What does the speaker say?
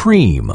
cream.